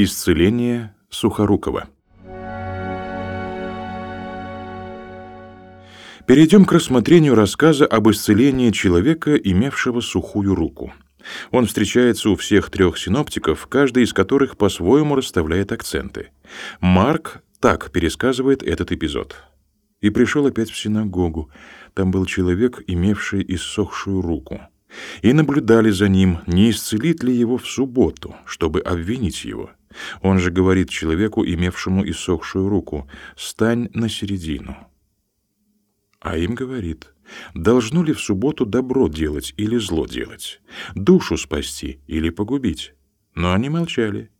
Исцеление Сухорукова. Перейдем к рассмотрению рассказа об исцелении человека, имевшего сухую руку. Он встречается у всех трех синоптиков, каждый из которых по-своему расставляет акценты. Марк так пересказывает этот эпизод. «И пришел опять в синагогу. Там был человек, имевший иссохшую руку. И наблюдали за ним, не исцелит ли его в субботу, чтобы обвинить его. Он же говорит человеку, имевшему иссохшую руку, «Стань на середину». А им говорит, должно ли в субботу добро делать или зло делать, душу спасти или погубить? Но они молчали.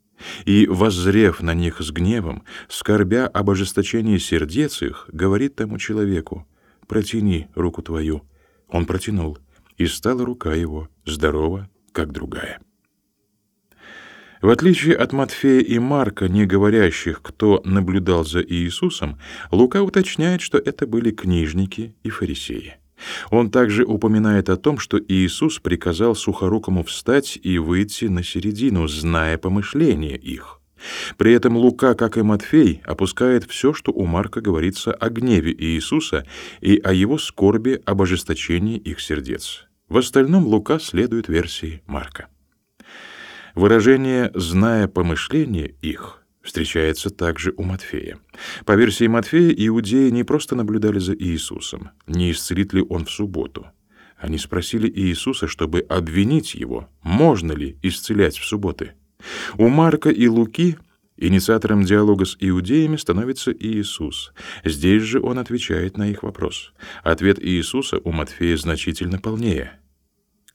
И, воззрев на них с гневом, скорбя об ожесточении сердец их, говорит тому человеку, «Протяни руку твою». Он протянул, и стала рука его здорова, как другая. В отличие от Матфея и Марка, не говорящих, кто наблюдал за Иисусом, Лука уточняет, что это были книжники и фарисеи. Он также упоминает о том, что Иисус приказал сухорукому встать и выйти на середину, зная помышления их. При этом Лука, как и Матфей, опускает все, что у Марка говорится о гневе Иисуса и о его скорби об ожесточении их сердец. В остальном Лука следует версии Марка. Выражение «зная помышления их» встречается также у Матфея. По версии Матфея, иудеи не просто наблюдали за Иисусом, не исцелит ли он в субботу. Они спросили Иисуса, чтобы обвинить его, можно ли исцелять в субботы. У Марка и Луки инициатором диалога с иудеями становится Иисус. Здесь же он отвечает на их вопрос. Ответ Иисуса у Матфея значительно полнее.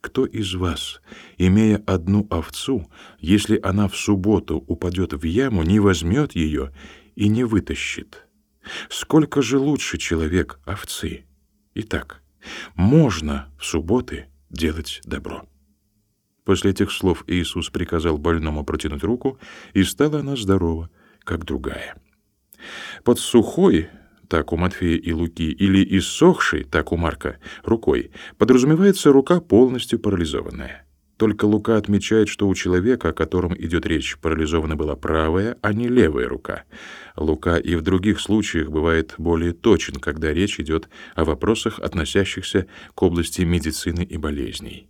Кто из вас, имея одну овцу, если она в субботу упадет в яму, не возьмет ее и не вытащит? Сколько же лучше человек овцы? Итак, можно в субботы делать добро. После этих слов Иисус приказал больному протянуть руку, и стала она здорова, как другая. Под сухой так у Матфея и Луки, или иссохшей, так у Марка, рукой, подразумевается рука полностью парализованная. Только Лука отмечает, что у человека, о котором идет речь, парализована была правая, а не левая рука. Лука и в других случаях бывает более точен, когда речь идет о вопросах, относящихся к области медицины и болезней.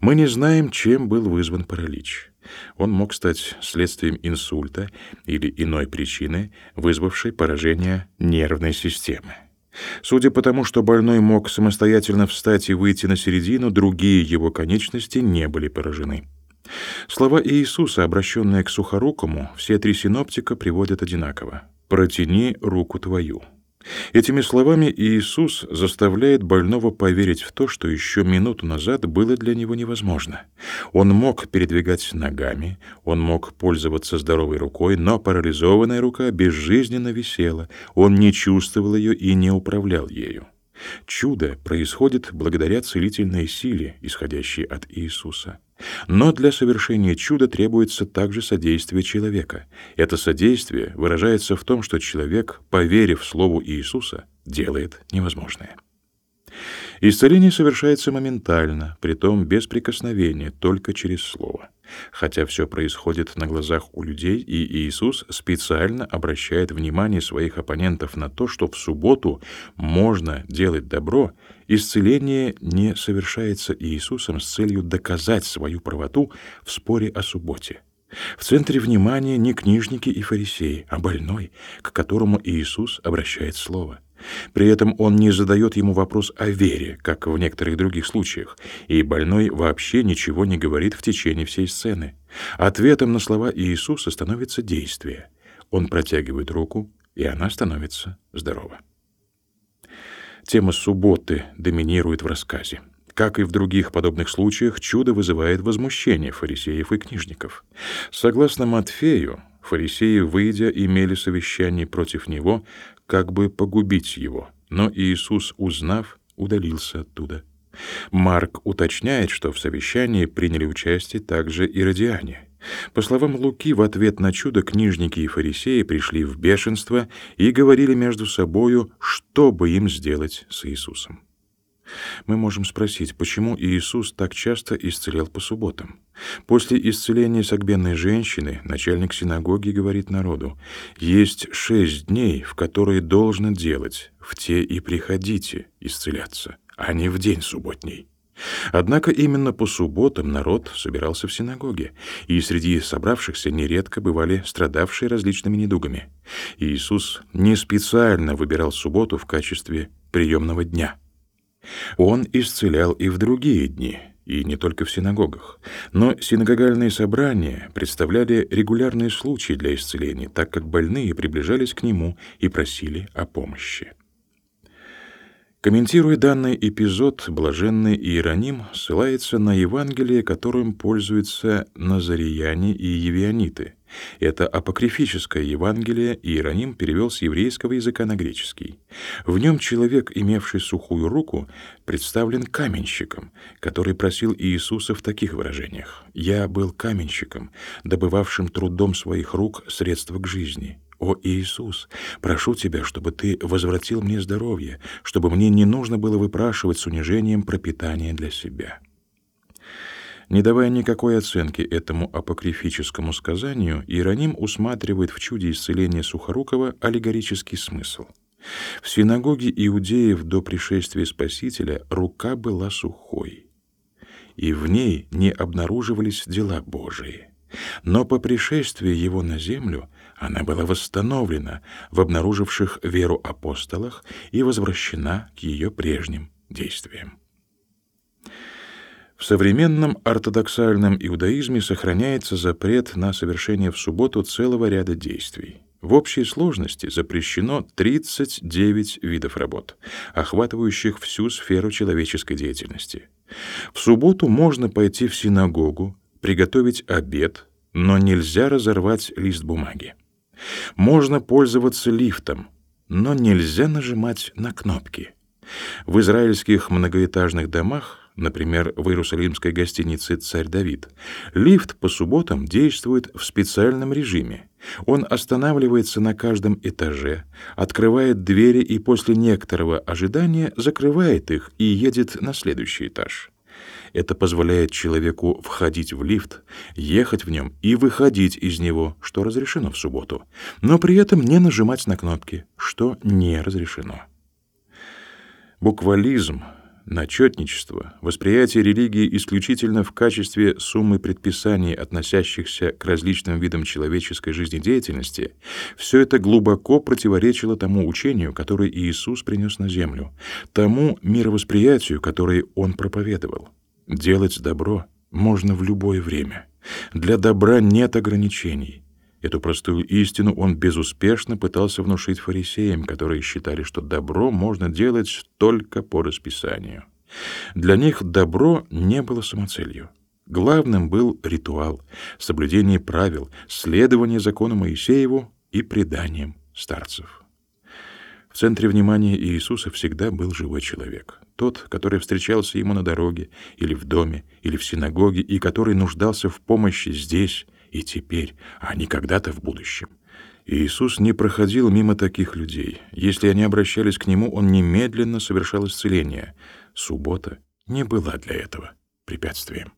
Мы не знаем, чем был вызван паралич. Он мог стать следствием инсульта или иной причины, вызвавшей поражение нервной системы. Судя по тому, что больной мог самостоятельно встать и выйти на середину, другие его конечности не были поражены. Слова Иисуса, обращенные к сухорукому, все три синоптика приводят одинаково. «Протяни руку твою». Этими словами Иисус заставляет больного поверить в то, что еще минуту назад было для него невозможно. Он мог передвигать ногами, он мог пользоваться здоровой рукой, но парализованная рука безжизненно висела, он не чувствовал ее и не управлял ею. Чудо происходит благодаря целительной силе, исходящей от Иисуса. Но для совершения чуда требуется также содействие человека. Это содействие выражается в том, что человек, поверив слову Иисуса, делает невозможное. Исцеление совершается моментально, притом без прикосновения, только через слово. Хотя все происходит на глазах у людей, и Иисус специально обращает внимание своих оппонентов на то, что в субботу можно делать добро, исцеление не совершается Иисусом с целью доказать свою правоту в споре о субботе. В центре внимания не книжники и фарисеи, а больной, к которому Иисус обращает слово. При этом он не задает ему вопрос о вере, как в некоторых других случаях, и больной вообще ничего не говорит в течение всей сцены. Ответом на слова Иисуса становится действие. Он протягивает руку, и она становится здорова. Тема субботы доминирует в рассказе. Как и в других подобных случаях, чудо вызывает возмущение фарисеев и книжников. Согласно Матфею, фарисеи, выйдя, имели совещание против него, как бы погубить его, но Иисус, узнав, удалился оттуда. Марк уточняет, что в совещании приняли участие также и радиане. По словам Луки, в ответ на чудо книжники и фарисеи пришли в бешенство и говорили между собою, что бы им сделать с Иисусом. Мы можем спросить, почему Иисус так часто исцелял по субботам? После исцеления согбенной женщины начальник синагоги говорит народу, «Есть шесть дней, в которые должно делать, в те и приходите исцеляться, а не в день субботний». Однако именно по субботам народ собирался в синагоге, и среди собравшихся нередко бывали страдавшие различными недугами. Иисус не специально выбирал субботу в качестве приемного дня. Он исцелял и в другие дни, и не только в синагогах. Но синагогальные собрания представляли регулярные случаи для исцеления, так как больные приближались к нему и просили о помощи. Комментируя данный эпизод, блаженный Иероним ссылается на Евангелие, которым пользуются назарияне и евианиты. Это апокрифическое Евангелие Иероним перевел с еврейского языка на греческий. В нем человек, имевший сухую руку, представлен каменщиком, который просил Иисуса в таких выражениях: "Я был каменщиком, добывавшим трудом своих рук средства к жизни". «О Иисус, прошу Тебя, чтобы Ты возвратил мне здоровье, чтобы мне не нужно было выпрашивать с унижением пропитание для себя». Не давая никакой оценки этому апокрифическому сказанию, Иероним усматривает в чуде исцеления Сухорукова аллегорический смысл. В синагоге иудеев до пришествия Спасителя рука была сухой, и в ней не обнаруживались дела Божии. Но по пришествии его на землю она была восстановлена в обнаруживших веру апостолах и возвращена к ее прежним действиям. В современном ортодоксальном иудаизме сохраняется запрет на совершение в субботу целого ряда действий. В общей сложности запрещено 39 видов работ, охватывающих всю сферу человеческой деятельности. В субботу можно пойти в синагогу, приготовить обед, но нельзя разорвать лист бумаги. Можно пользоваться лифтом, но нельзя нажимать на кнопки. В израильских многоэтажных домах, например, в иерусалимской гостинице «Царь Давид», лифт по субботам действует в специальном режиме. Он останавливается на каждом этаже, открывает двери и после некоторого ожидания закрывает их и едет на следующий этаж. Это позволяет человеку входить в лифт, ехать в нем и выходить из него, что разрешено в субботу, но при этом не нажимать на кнопки, что не разрешено. Буквализм, начетничество, восприятие религии исключительно в качестве суммы предписаний, относящихся к различным видам человеческой жизнедеятельности, все это глубоко противоречило тому учению, которое Иисус принес на землю, тому мировосприятию, которое Он проповедовал. Делать добро можно в любое время. Для добра нет ограничений. Эту простую истину он безуспешно пытался внушить фарисеям, которые считали, что добро можно делать только по расписанию. Для них добро не было самоцелью. Главным был ритуал, соблюдение правил, следование закону Моисееву и преданием старцев. В центре внимания Иисуса всегда был живой человек. Тот, который встречался ему на дороге, или в доме, или в синагоге, и который нуждался в помощи здесь и теперь, а не когда-то в будущем. Иисус не проходил мимо таких людей. Если они обращались к Нему, Он немедленно совершал исцеление. Суббота не была для этого препятствием.